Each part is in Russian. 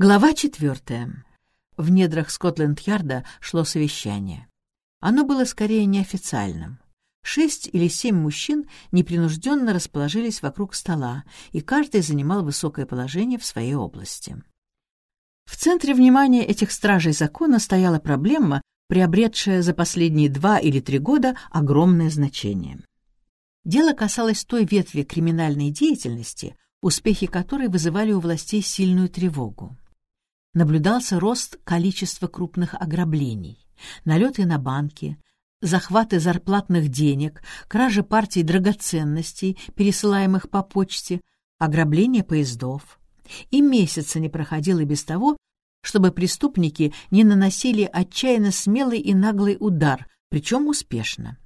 Глава четвертая. В недрах Скотленд-Ярда шло совещание. Оно было скорее неофициальным. Шесть или семь мужчин непринужденно расположились вокруг стола, и каждый занимал высокое положение в своей области. В центре внимания этих стражей закона стояла проблема, приобретшая за последние два или три года огромное значение. Дело касалось той ветви криминальной деятельности, успехи которой вызывали у властей сильную тревогу наблюдался рост количества крупных ограблений, налеты на банки, захваты зарплатных денег, кражи партий драгоценностей, пересылаемых по почте, ограбление поездов. И месяца не проходило без того, чтобы преступники не наносили отчаянно смелый и наглый удар, причем успешно.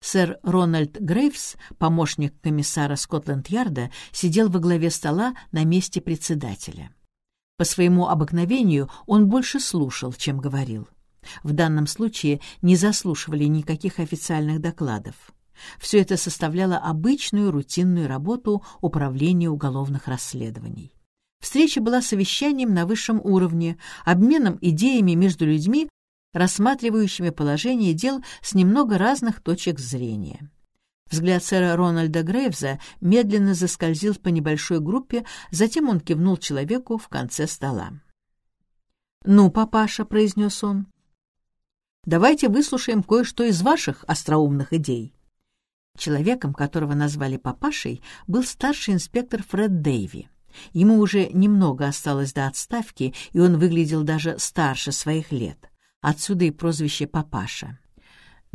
Сэр Рональд Грейвс, помощник комиссара Скотланд-Ярда, сидел во главе стола на месте председателя. По своему обыкновению он больше слушал, чем говорил. В данном случае не заслушивали никаких официальных докладов. Все это составляло обычную рутинную работу Управления уголовных расследований. Встреча была совещанием на высшем уровне, обменом идеями между людьми, рассматривающими положение дел с немного разных точек зрения. Взгляд сэра Рональда Грейвза медленно заскользил по небольшой группе, затем он кивнул человеку в конце стола. «Ну, папаша», — произнес он, — «давайте выслушаем кое-что из ваших остроумных идей». Человеком, которого назвали папашей, был старший инспектор Фред Дэйви. Ему уже немного осталось до отставки, и он выглядел даже старше своих лет. Отсюда и прозвище «папаша».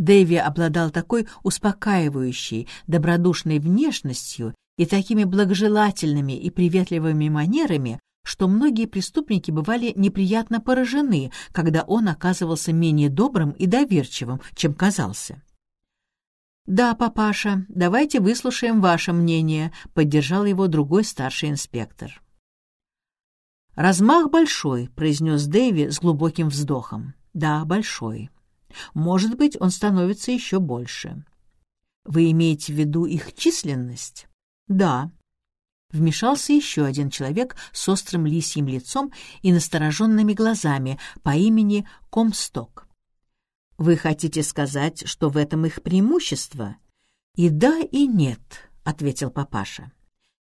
Дэви обладал такой успокаивающей, добродушной внешностью и такими благожелательными и приветливыми манерами, что многие преступники бывали неприятно поражены, когда он оказывался менее добрым и доверчивым, чем казался. «Да, папаша, давайте выслушаем ваше мнение», — поддержал его другой старший инспектор. «Размах большой», — произнес Дэви с глубоким вздохом. «Да, большой. Может быть, он становится еще больше. Вы имеете в виду их численность? Да. Вмешался еще один человек с острым лисьим лицом и настороженными глазами по имени Комсток. Вы хотите сказать, что в этом их преимущество? И да, и нет, ответил папаша.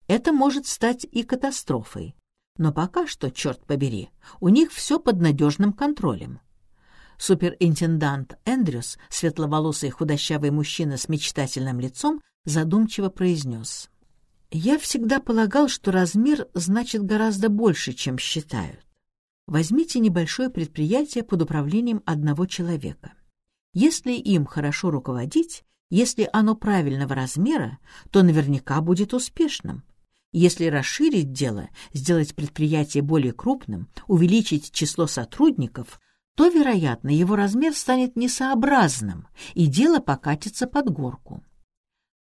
Это может стать и катастрофой. Но пока что, черт побери, у них все под надежным контролем. Суперинтендант Эндрюс, светловолосый худощавый мужчина с мечтательным лицом, задумчиво произнес. «Я всегда полагал, что размер значит гораздо больше, чем считают. Возьмите небольшое предприятие под управлением одного человека. Если им хорошо руководить, если оно правильного размера, то наверняка будет успешным. Если расширить дело, сделать предприятие более крупным, увеличить число сотрудников, то, вероятно, его размер станет несообразным, и дело покатится под горку.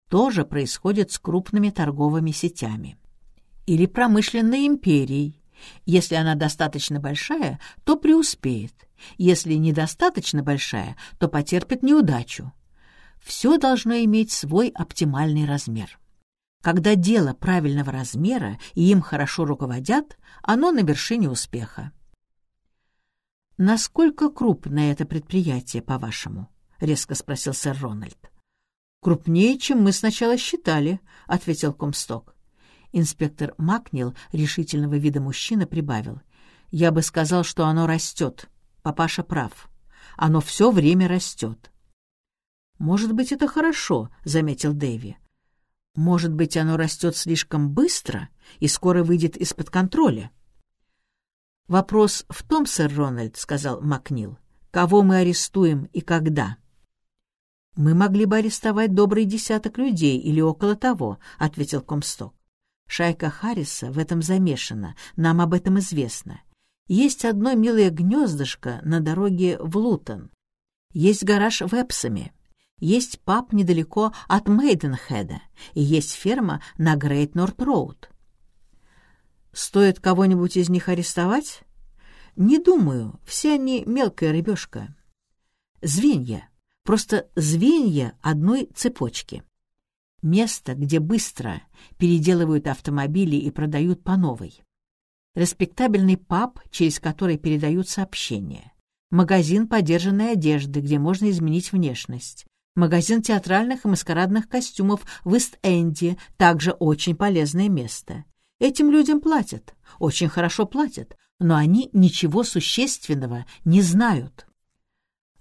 То же происходит с крупными торговыми сетями. Или промышленной империей. Если она достаточно большая, то преуспеет. Если недостаточно большая, то потерпит неудачу. Все должно иметь свой оптимальный размер. Когда дело правильного размера и им хорошо руководят, оно на вершине успеха. «Насколько крупное это предприятие, по-вашему?» — резко спросил сэр Рональд. «Крупнее, чем мы сначала считали», — ответил Комсток. Инспектор Макнил, решительного вида мужчина, прибавил. «Я бы сказал, что оно растет. Папаша прав. Оно все время растет». «Может быть, это хорошо», — заметил Дэви. «Может быть, оно растет слишком быстро и скоро выйдет из-под контроля». «Вопрос в том, сэр Рональд, — сказал Макнил, — кого мы арестуем и когда?» «Мы могли бы арестовать добрый десяток людей или около того», — ответил Комсток. «Шайка Харриса в этом замешана, нам об этом известно. Есть одно милое гнездышко на дороге в Лутон. Есть гараж в Эпсоме. Есть паб недалеко от Мейденхеда. И есть ферма на Грейт Норт Роуд. Стоит кого-нибудь из них арестовать? Не думаю, все они мелкая рыбешка. Звенья, просто звенья одной цепочки. Место, где быстро переделывают автомобили и продают по новой. респектабельный паб, через который передают сообщения, магазин подержанной одежды, где можно изменить внешность, магазин театральных и маскарадных костюмов в Ист-Энде, также очень полезное место. Этим людям платят, очень хорошо платят, но они ничего существенного не знают.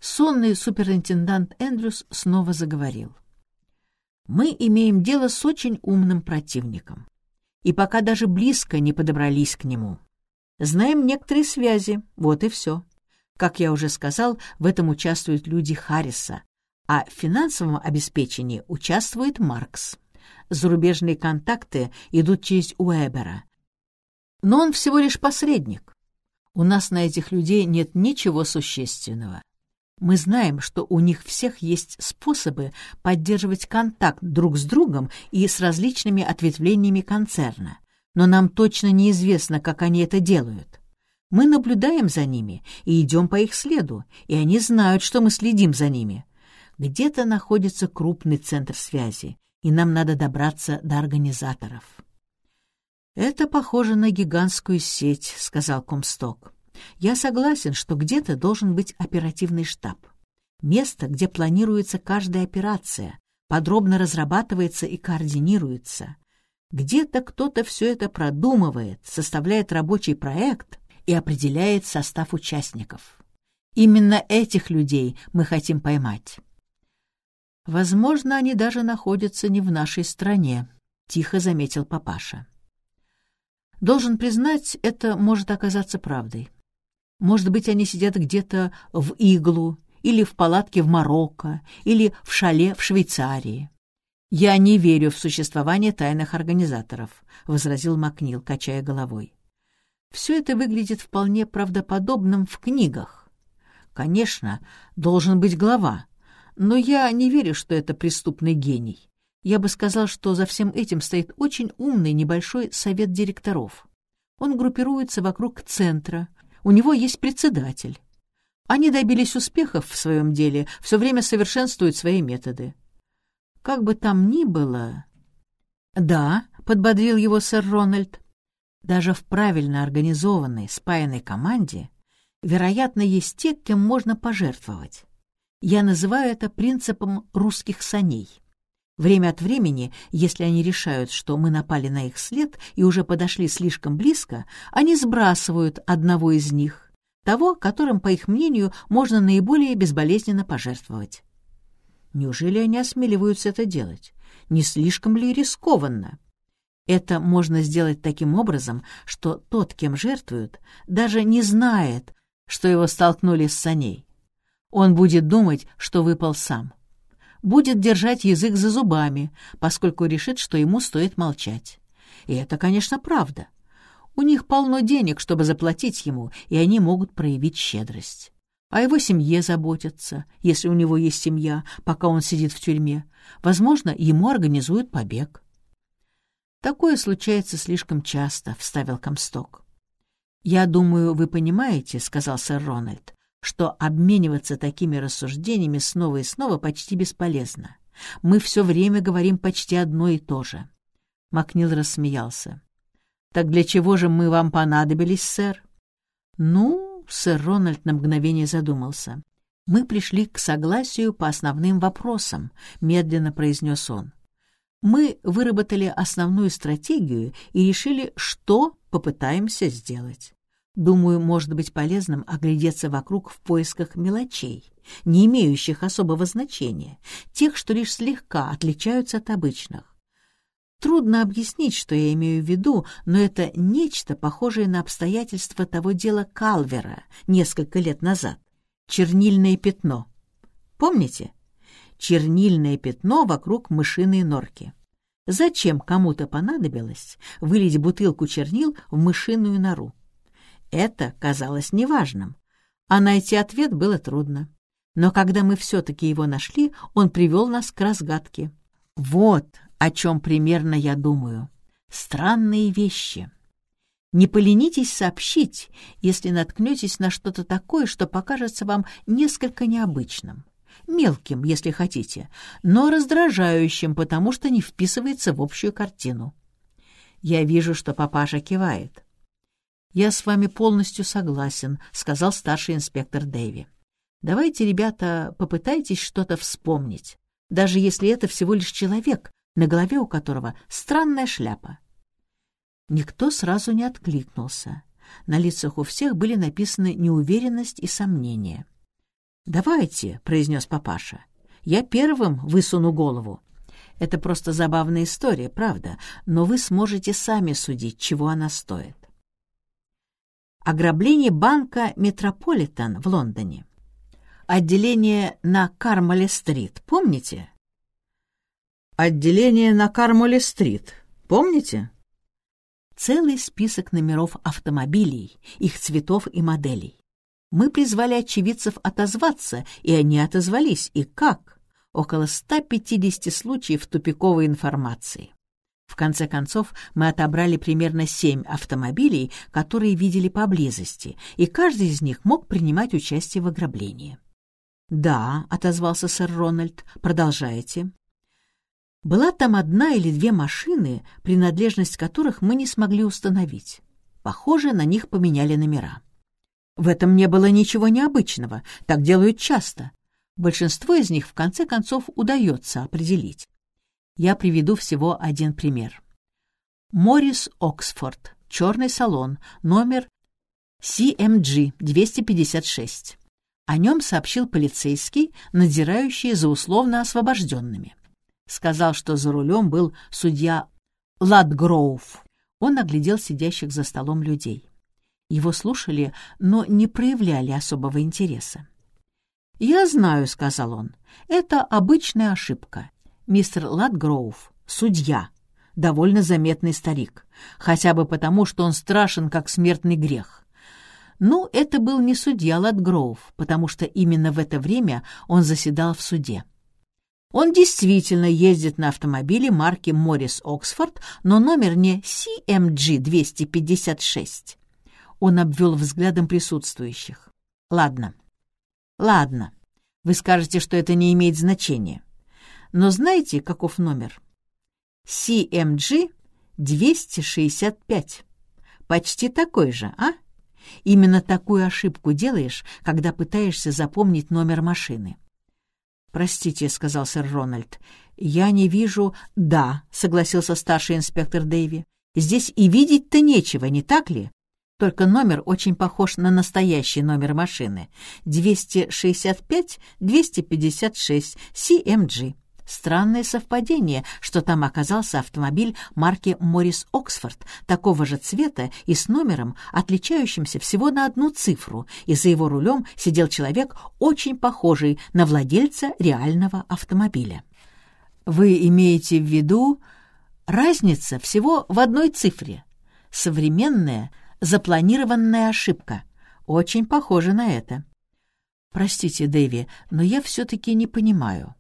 Сонный суперинтендант Эндрюс снова заговорил. «Мы имеем дело с очень умным противником, и пока даже близко не подобрались к нему. Знаем некоторые связи, вот и все. Как я уже сказал, в этом участвуют люди Харриса, а в финансовом обеспечении участвует Маркс. Зарубежные контакты идут через Уэбера. Но он всего лишь посредник. У нас на этих людей нет ничего существенного. Мы знаем, что у них всех есть способы поддерживать контакт друг с другом и с различными ответвлениями концерна, но нам точно неизвестно, как они это делают. Мы наблюдаем за ними и идем по их следу, и они знают, что мы следим за ними. Где-то находится крупный центр связи, и нам надо добраться до организаторов. «Это похоже на гигантскую сеть», — сказал Комсток. Я согласен, что где-то должен быть оперативный штаб. Место, где планируется каждая операция, подробно разрабатывается и координируется. Где-то кто-то все это продумывает, составляет рабочий проект и определяет состав участников. Именно этих людей мы хотим поймать. Возможно, они даже находятся не в нашей стране, — тихо заметил папаша. Должен признать, это может оказаться правдой. Может быть, они сидят где-то в иглу, или в палатке в Марокко, или в шале в Швейцарии. «Я не верю в существование тайных организаторов», — возразил Макнил, качая головой. «Все это выглядит вполне правдоподобным в книгах. Конечно, должен быть глава, но я не верю, что это преступный гений. Я бы сказал, что за всем этим стоит очень умный небольшой совет директоров. Он группируется вокруг центра, у него есть председатель. Они добились успехов в своем деле, все время совершенствуют свои методы. Как бы там ни было... «Да», — подбодрил его сэр Рональд, «даже в правильно организованной, спаянной команде, вероятно, есть те, кем можно пожертвовать. Я называю это принципом русских саней. Время от времени, если они решают, что мы напали на их след и уже подошли слишком близко, они сбрасывают одного из них, того, которым, по их мнению, можно наиболее безболезненно пожертвовать. Неужели они осмеливаются это делать? Не слишком ли рискованно? Это можно сделать таким образом, что тот, кем жертвуют, даже не знает, что его столкнули с саней. Он будет думать, что выпал сам будет держать язык за зубами, поскольку решит, что ему стоит молчать. И это, конечно, правда. У них полно денег, чтобы заплатить ему, и они могут проявить щедрость. О его семье заботятся, если у него есть семья, пока он сидит в тюрьме. Возможно, ему организуют побег. «Такое случается слишком часто», — вставил Комсток. «Я думаю, вы понимаете», — сказал сэр Рональд, что обмениваться такими рассуждениями снова и снова почти бесполезно. Мы все время говорим почти одно и то же. Макнил рассмеялся. «Так для чего же мы вам понадобились, сэр?» «Ну...» — сэр Рональд на мгновение задумался. «Мы пришли к согласию по основным вопросам», — медленно произнес он. «Мы выработали основную стратегию и решили, что попытаемся сделать. Думаю, может быть полезным оглядеться вокруг в поисках мелочей, не имеющих особого значения, тех, что лишь слегка отличаются от обычных. Трудно объяснить, что я имею в виду, но это нечто похожее на обстоятельства того дела Калвера несколько лет назад. Чернильное пятно. Помните? Чернильное пятно вокруг мышиной норки. Зачем кому-то понадобилось вылить бутылку чернил в мышиную нору? Это казалось неважным, а найти ответ было трудно. Но когда мы все-таки его нашли, он привел нас к разгадке. Вот о чем примерно я думаю. Странные вещи. Не поленитесь сообщить, если наткнетесь на что-то такое, что покажется вам несколько необычным. Мелким, если хотите, но раздражающим, потому что не вписывается в общую картину. Я вижу, что папаша кивает. «Я с вами полностью согласен», — сказал старший инспектор Дэви. «Давайте, ребята, попытайтесь что-то вспомнить, даже если это всего лишь человек, на голове у которого странная шляпа». Никто сразу не откликнулся. На лицах у всех были написаны неуверенность и сомнение. «Давайте», — произнес папаша, — «я первым высуну голову. Это просто забавная история, правда, но вы сможете сами судить, чего она стоит». Ограбление банка «Метрополитен» в Лондоне. Отделение на Кармале-стрит, помните? Отделение на Кармале-стрит, помните? целый список номеров автомобилей, их цветов и моделей. Мы призвали очевидцев отозваться, и они отозвались. И как? Около 150 случаев тупиковой информации. В конце концов, мы отобрали примерно семь автомобилей, которые видели поблизости, и каждый из них мог принимать участие в ограблении. «Да», — отозвался сэр Рональд, — «продолжайте». Была там одна или две машины, принадлежность которых мы не смогли установить. Похоже, на них поменяли номера. В этом не было ничего необычного, так делают часто. Большинство из них в конце концов удается определить. Я приведу всего один пример. Моррис Оксфорд, черный салон, номер CMG 256. О нем сообщил полицейский, надзирающий за условно освобожденными сказал, что за рулем был судья Ладгроув. Он оглядел сидящих за столом людей. Его слушали, но не проявляли особого интереса. «Я знаю», — сказал он, — «это обычная ошибка. Мистер Ладгроув — судья, довольно заметный старик, хотя бы потому, что он страшен, как смертный грех. Ну, это был не судья Ладгроув, потому что именно в это время он заседал в суде. Он действительно ездит на автомобиле марки Моррис Оксфорд, но номер не CMG-256. Он обвел взглядом присутствующих. Ладно, ладно, вы скажете, что это не имеет значения. Но знаете, каков номер? CMG-265. Почти такой же, а? Именно такую ошибку делаешь, когда пытаешься запомнить номер машины. «Простите», — сказал сэр Рональд, — «я не вижу...» «Да», — согласился старший инспектор Дэйви, — «здесь и видеть-то нечего, не так ли? Только номер очень похож на настоящий номер машины. 265-256 CMG. Странное совпадение, что там оказался автомобиль марки Моррис Оксфорд, такого же цвета и с номером, отличающимся всего на одну цифру, и за его рулем сидел человек, очень похожий на владельца реального автомобиля. Вы имеете в виду разница всего в одной цифре. Современная, запланированная ошибка. Очень похоже на это. Простите, Дэви, но я все-таки не понимаю.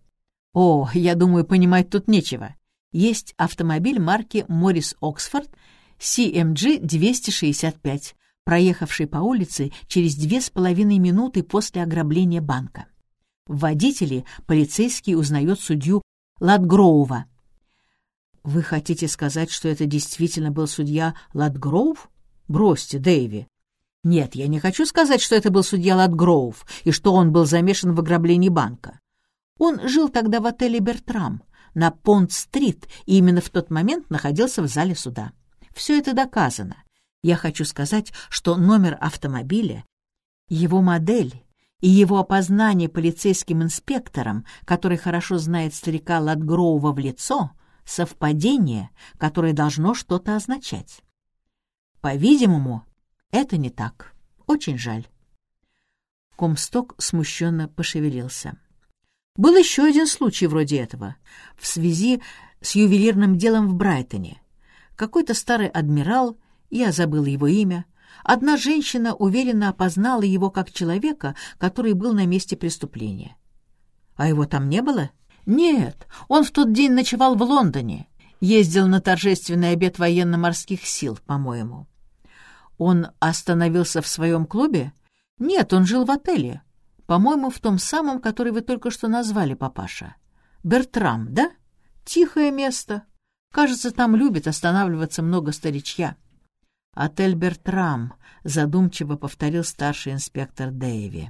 О, я думаю, понимать тут нечего. Есть автомобиль марки Моррис Оксфорд CMG 265, проехавший по улице через две с половиной минуты после ограбления банка. В полицейский узнает судью Ладгроува. «Вы хотите сказать, что это действительно был судья Ладгроув? Бросьте, Дэйви». «Нет, я не хочу сказать, что это был судья Ладгроув и что он был замешан в ограблении банка. Он жил тогда в отеле «Бертрам» на Понт-стрит и именно в тот момент находился в зале суда. Все это доказано. Я хочу сказать, что номер автомобиля, его модель и его опознание полицейским инспектором, который хорошо знает старика Ладгроува в лицо, совпадение, которое должно что-то означать. По-видимому, это не так. Очень жаль. Комсток смущенно пошевелился. Был еще один случай вроде этого, в связи с ювелирным делом в Брайтоне. Какой-то старый адмирал, я забыл его имя, одна женщина уверенно опознала его как человека, который был на месте преступления. А его там не было? Нет, он в тот день ночевал в Лондоне, ездил на торжественный обед военно-морских сил, по-моему. Он остановился в своем клубе? Нет, он жил в отеле. По-моему, в том самом, который вы только что назвали, папаша. Бертрам, да? Тихое место. Кажется, там любит останавливаться много старичья. «Отель Бертрам», — задумчиво повторил старший инспектор Дэйви.